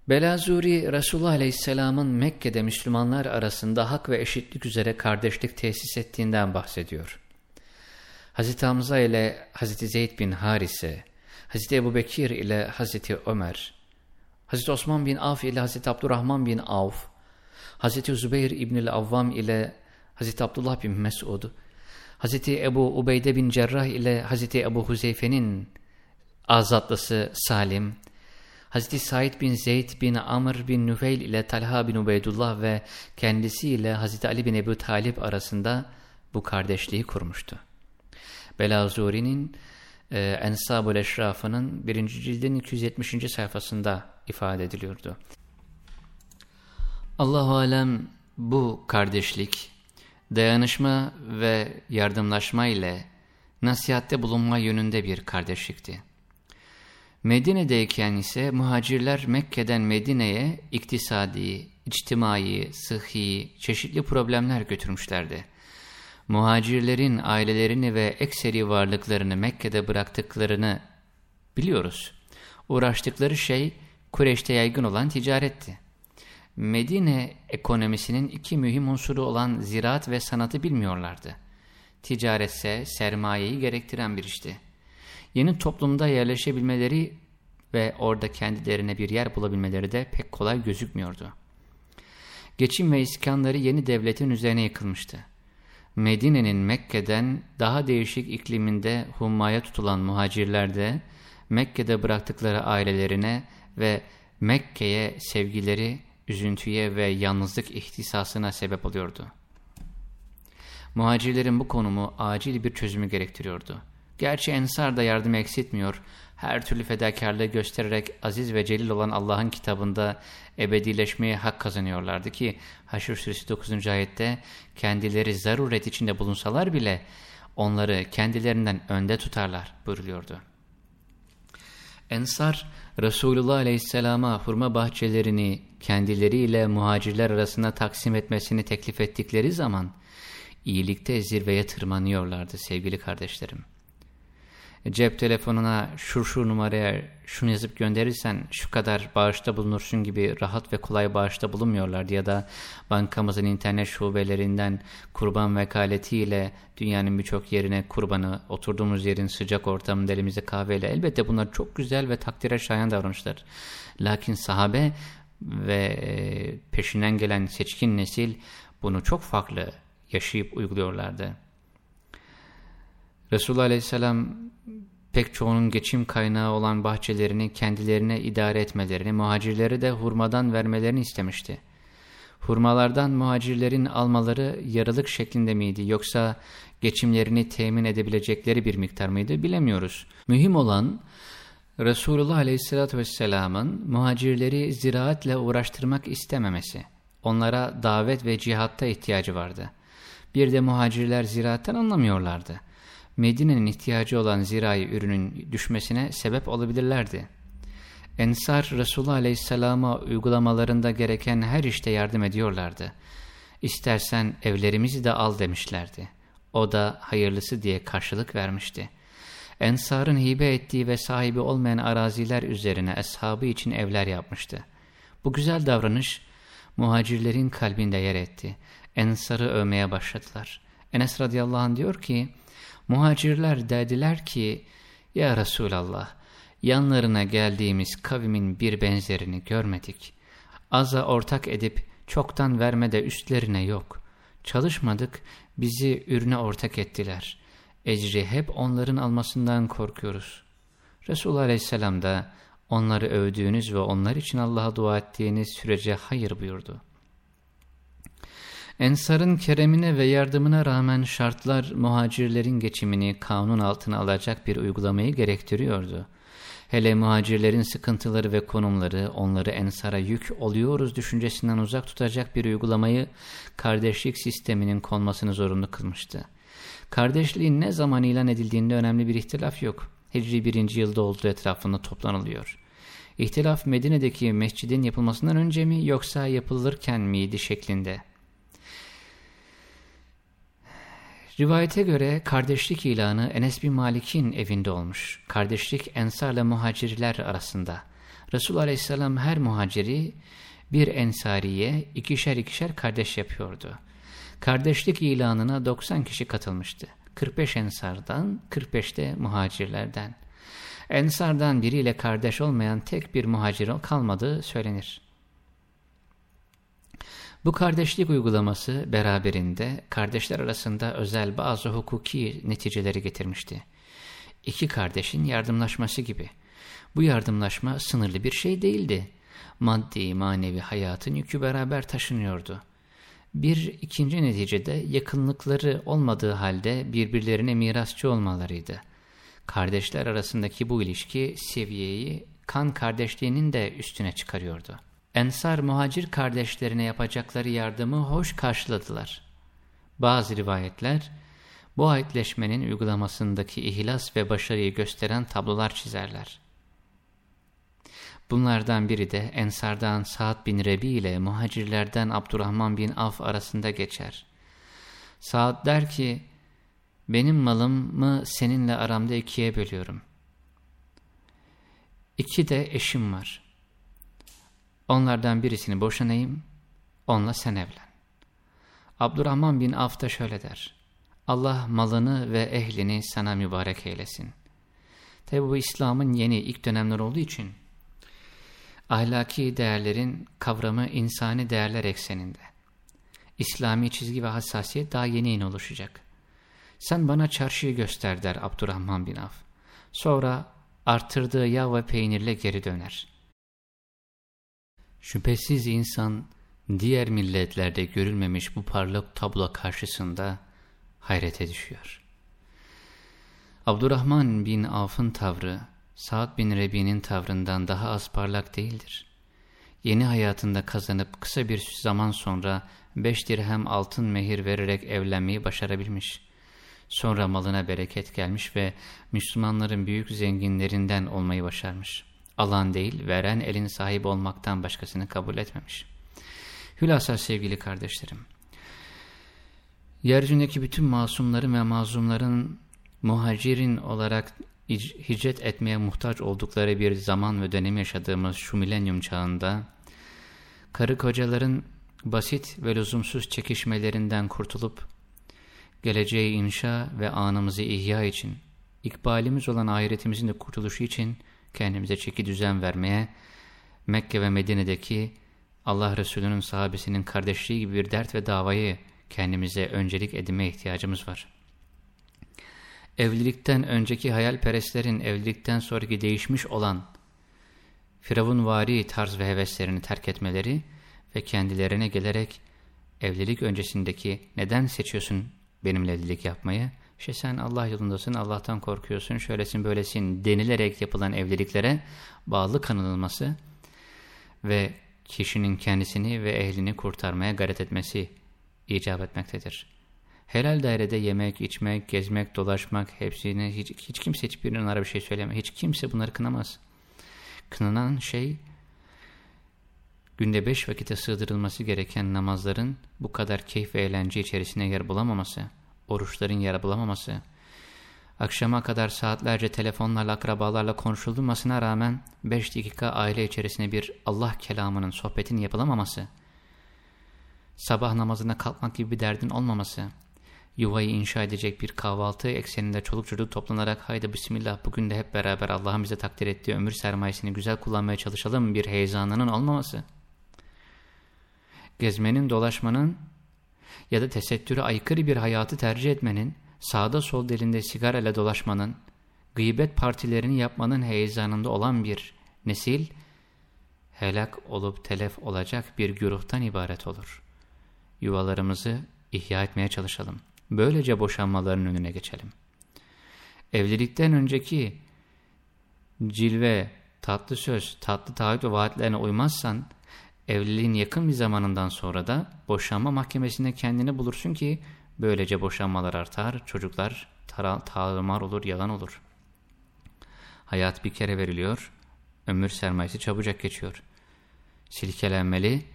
Belazuri Resulullah Aleyhisselam'ın Mekke'de Müslümanlar arasında hak ve eşitlik üzere kardeşlik tesis ettiğinden bahsediyor. Hz. Hamza ile Hz. Zeyd bin Harise, Hz. Ebu Bekir ile Hz. Ömer, Hz. Osman bin Af ile Hz. Abdurrahman bin Avf, Hz. Zübeyir İbnül Avvam ile Hz. Abdullah bin Mesud, Hz. Ebu Ubeyde bin Cerrah ile Hz. Ebu Huzeyfe'nin azatlısı Salim, Hz. Said bin Zeyd bin Amr bin Nüfeil ile Talha bin Ubeydullah ve kendisiyle Hz. Ali bin Ebu Talip arasında bu kardeşliği kurmuştu. Belazuri'nin e, Ensab-ül Eşrafı'nın 1. cildin 270. sayfasında ifade ediliyordu. Allahu alem bu kardeşlik, dayanışma ve yardımlaşma ile nasihatte bulunma yönünde bir kardeşlikti. Medine'deyken ise muhacirler Mekke'den Medine'ye iktisadi, içtimai, sıhhi, çeşitli problemler götürmüşlerdi. Muhacirlerin ailelerini ve ekseri varlıklarını Mekke'de bıraktıklarını biliyoruz. Uğraştıkları şey Kureyş'te yaygın olan ticaretti. Medine ekonomisinin iki mühim unsuru olan ziraat ve sanatı bilmiyorlardı. Ticaretse sermayeyi gerektiren bir işti. Yeni toplumda yerleşebilmeleri ve orada kendilerine bir yer bulabilmeleri de pek kolay gözükmüyordu. Geçim ve iskanları yeni devletin üzerine yıkılmıştı. Medine'nin Mekke'den daha değişik ikliminde hummaya tutulan muhacirler de Mekke'de bıraktıkları ailelerine ve Mekke'ye sevgileri, üzüntüye ve yalnızlık ihtisasına sebep oluyordu. Muhacirlerin bu konumu acil bir çözümü gerektiriyordu. Gerçi Ensar da yardım eksiltmiyor, her türlü fedakarlığı göstererek aziz ve celil olan Allah'ın kitabında ebedileşmeye hak kazanıyorlardı ki Haşr Suresi 9. ayette kendileri zaruret içinde bulunsalar bile onları kendilerinden önde tutarlar buyuruluyordu. Ensar Resulullah Aleyhisselam'a hurma bahçelerini kendileriyle muhacirler arasında taksim etmesini teklif ettikleri zaman iyilikte zirveye tırmanıyorlardı sevgili kardeşlerim cep telefonuna şu şu numaraya şunu yazıp gönderirsen şu kadar bağışta bulunursun gibi rahat ve kolay bağışta bulunmuyorlardı ya da bankamızın internet şubelerinden kurban vekaletiyle dünyanın birçok yerine kurbanı oturduğumuz yerin sıcak ortamında elimize kahveyle elbette bunlar çok güzel ve takdire şayan davranışlar. Lakin sahabe ve e, peşinden gelen seçkin nesil bunu çok farklı yaşayıp uyguluyorlardı. Resulullah Aleyhisselam pek çoğunun geçim kaynağı olan bahçelerini kendilerine idare etmelerini, muhacirleri de hurmadan vermelerini istemişti. Hurmalardan muhacirlerin almaları yarılık şeklinde miydi yoksa geçimlerini temin edebilecekleri bir miktar mıydı bilemiyoruz. Mühim olan Resulullah Aleyhisselatü Vesselam'ın muhacirleri ziraatle uğraştırmak istememesi. Onlara davet ve cihatta ihtiyacı vardı. Bir de muhacirler ziraatten anlamıyorlardı. Medine'nin ihtiyacı olan zirai ürünün düşmesine sebep olabilirlerdi. Ensar Resulullah Aleyhisselam'a uygulamalarında gereken her işte yardım ediyorlardı. İstersen evlerimizi de al demişlerdi. O da hayırlısı diye karşılık vermişti. Ensar'ın hibe ettiği ve sahibi olmayan araziler üzerine eshabı için evler yapmıştı. Bu güzel davranış muhacirlerin kalbinde yer etti. Ensar'ı övmeye başladılar. Enes radıyallahu anh diyor ki, Muhacirler dediler ki, Ya Resulallah, yanlarına geldiğimiz kavimin bir benzerini görmedik. Aza ortak edip çoktan vermede üstlerine yok. Çalışmadık, bizi ürüne ortak ettiler. Ecri hep onların almasından korkuyoruz. Resulullah Aleyhisselam da onları övdüğünüz ve onlar için Allah'a dua ettiğiniz sürece hayır buyurdu. Ensar'ın keremine ve yardımına rağmen şartlar muhacirlerin geçimini kanun altına alacak bir uygulamayı gerektiriyordu. Hele muhacirlerin sıkıntıları ve konumları onları ensara yük oluyoruz düşüncesinden uzak tutacak bir uygulamayı kardeşlik sisteminin konmasını zorunlu kılmıştı. Kardeşliğin ne zaman ilan edildiğinde önemli bir ihtilaf yok. Hicri birinci yılda olduğu etrafında toplanılıyor. İhtilaf Medine'deki mescidin yapılmasından önce mi yoksa yapılırken miydi şeklinde. Rivayete göre kardeşlik ilanı Enes bin Malik'in evinde olmuş. Kardeşlik ensarla muhacirler arasında. Resul aleyhisselam her muhaciri bir ensariye ikişer ikişer kardeş yapıyordu. Kardeşlik ilanına 90 kişi katılmıştı. 45 ensardan, 45 de muhacirlerden. Ensardan biriyle kardeş olmayan tek bir muhacir kalmadığı söylenir. Bu kardeşlik uygulaması beraberinde kardeşler arasında özel bazı hukuki neticeleri getirmişti. İki kardeşin yardımlaşması gibi. Bu yardımlaşma sınırlı bir şey değildi. Maddi, manevi hayatın yükü beraber taşınıyordu. Bir ikinci neticede yakınlıkları olmadığı halde birbirlerine mirasçı olmalarıydı. Kardeşler arasındaki bu ilişki seviyeyi kan kardeşliğinin de üstüne çıkarıyordu. Ensar muhacir kardeşlerine yapacakları yardımı hoş karşıladılar. Bazı rivayetler bu ayetleşmenin uygulamasındaki ihlas ve başarıyı gösteren tablolar çizerler. Bunlardan biri de Ensardan Sa'd bin Rebi ile muhacirlerden Abdurrahman bin Af arasında geçer. Sa'd der ki, benim malımı seninle aramda ikiye bölüyorum. İki de eşim var. Onlardan birisini boşanayım, onunla sen evlen. Abdurrahman bin Avf da şöyle der. Allah malını ve ehlini sana mübarek eylesin. Tabi bu İslam'ın yeni ilk dönemler olduğu için ahlaki değerlerin kavramı insani değerler ekseninde. İslami çizgi ve hassasiyet daha yeni yeni oluşacak. Sen bana çarşıyı göster der Abdurrahman bin Af. Sonra artırdığı yağ ve peynirle geri döner. Şüphesiz insan diğer milletlerde görülmemiş bu parlak tablo karşısında hayrete düşüyor. Abdurrahman bin Avf'ın tavrı, Sa'd bin Rebi'nin tavrından daha az parlak değildir. Yeni hayatında kazanıp kısa bir zaman sonra beş dirhem altın mehir vererek evlenmeyi başarabilmiş. Sonra malına bereket gelmiş ve Müslümanların büyük zenginlerinden olmayı başarmış. Alan değil, veren elin sahibi olmaktan başkasını kabul etmemiş. Hülasa sevgili kardeşlerim, yeryüzündeki bütün masumların ve mazlumların muhacirin olarak hicret etmeye muhtaç oldukları bir zaman ve dönemi yaşadığımız şu milenyum çağında, karı kocaların basit ve lüzumsuz çekişmelerinden kurtulup, geleceği inşa ve anımızı ihya için, ikbalimiz olan ahiretimizin de kurtuluşu için kendimize çeki düzen vermeye, Mekke ve Medine'deki Allah Resulü'nün sahabesinin kardeşliği gibi bir dert ve davayı kendimize öncelik edinmeye ihtiyacımız var. Evlilikten önceki hayalperestlerin evlilikten sonraki değişmiş olan firavunvari tarz ve heveslerini terk etmeleri ve kendilerine gelerek evlilik öncesindeki neden seçiyorsun benimle evlilik yapmayı? İşte sen Allah yolundasın, Allah'tan korkuyorsun, şöylesin böylesin denilerek yapılan evliliklere bağlı kanılması ve kişinin kendisini ve ehlini kurtarmaya gayret etmesi icap etmektedir. Helal dairede yemek, içmek, gezmek, dolaşmak hepsini hiç, hiç kimse hiçbirinin onlara bir şey söyleme. Hiç kimse bunları kınamaz. Kınanan şey günde beş vakite sığdırılması gereken namazların bu kadar keyif ve eğlence içerisine yer bulamaması, oruçların yer bulamaması, akşama kadar saatlerce telefonlarla, akrabalarla konuşulmasına rağmen beş dakika aile içerisinde bir Allah kelamının, sohbetin yapılamaması, sabah namazına kalkmak gibi bir derdin olmaması, yuvayı inşa edecek bir kahvaltı ekseninde çoluk çocuk toplanarak haydi bismillah bugün de hep beraber Allah'ın bize takdir ettiği ömür sermayesini güzel kullanmaya çalışalım bir heyecanının olmaması, gezmenin, dolaşmanın ya da tesettüre aykırı bir hayatı tercih etmenin, sağda sol delinde sigara ile dolaşmanın, gıybet partilerini yapmanın heyecanında olan bir nesil, helak olup telef olacak bir güruhtan ibaret olur. Yuvalarımızı ihya etmeye çalışalım. Böylece boşanmaların önüne geçelim. Evlilikten önceki cilve, tatlı söz, tatlı taahhüt ve vaatlerine uymazsan, evliliğin yakın bir zamanından sonra da boşanma mahkemesinde kendini bulursun ki, böylece boşanmalar artar, çocuklar tarumar olur, yalan olur. Hayat bir kere veriliyor, ömür sermayesi çabucak geçiyor. Silkelenmeli,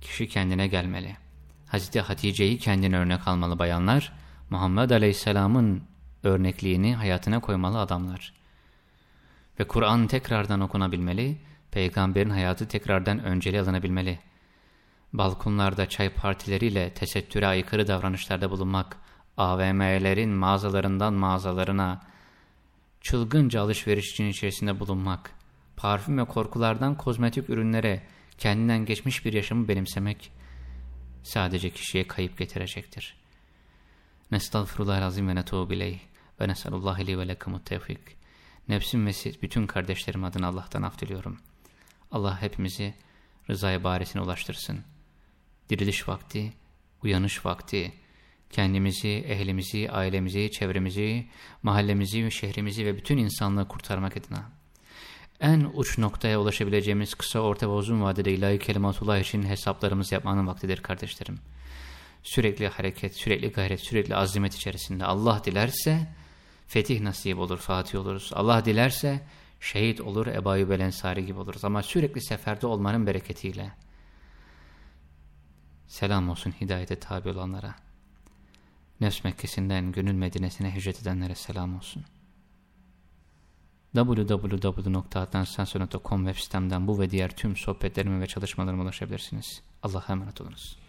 kişi kendine gelmeli. Hazreti Hatice'yi kendine örnek almalı bayanlar, Muhammed Aleyhisselam'ın örnekliğini hayatına koymalı adamlar. Ve Kur'an tekrardan okunabilmeli, peygamberin hayatı tekrardan önceli alınabilmeli. Balkonlarda çay partileriyle tesettüre aykırı davranışlarda bulunmak, AVM'lerin mağazalarından mağazalarına, çılgınca alışveriş içerisinde bulunmak, parfüm ve korkulardan kozmetik ürünlere kendinden geçmiş bir yaşamı benimsemek, sadece kişiye kayıp getirecektir. Nestağfirullahalazim ve netubu bileyh ve nesallallahu li ve lekumut tevfik. Nefsim ve siz bütün kardeşlerim adına Allah'tan af diliyorum. Allah hepimizi rızaya barisine ulaştırsın. Diriliş vakti, uyanış vakti, kendimizi, ehlimizi, ailemizi, çevremizi, mahallemizi, şehrimizi ve bütün insanlığı kurtarmak adına en uç noktaya ulaşabileceğimiz kısa, orta ve uzun vadede ilahi kelimatullah için hesaplarımızı yapmanın vaktidir kardeşlerim. Sürekli hareket, sürekli gayret, sürekli azimet içerisinde Allah dilerse fetih nasip olur, fatih oluruz. Allah dilerse şehit olur, Ebu Belensari gibi oluruz. Ama sürekli seferde olmanın bereketiyle. Selam olsun hidayete tabi olanlara. Nefs Mekkesi'nden gönül Medine'sine hicret edenlere selam olsun. www.adnansensör.com web sitemden bu ve diğer tüm sohbetlerime ve çalışmalarıma ulaşabilirsiniz. Allah'a emanet olunuz.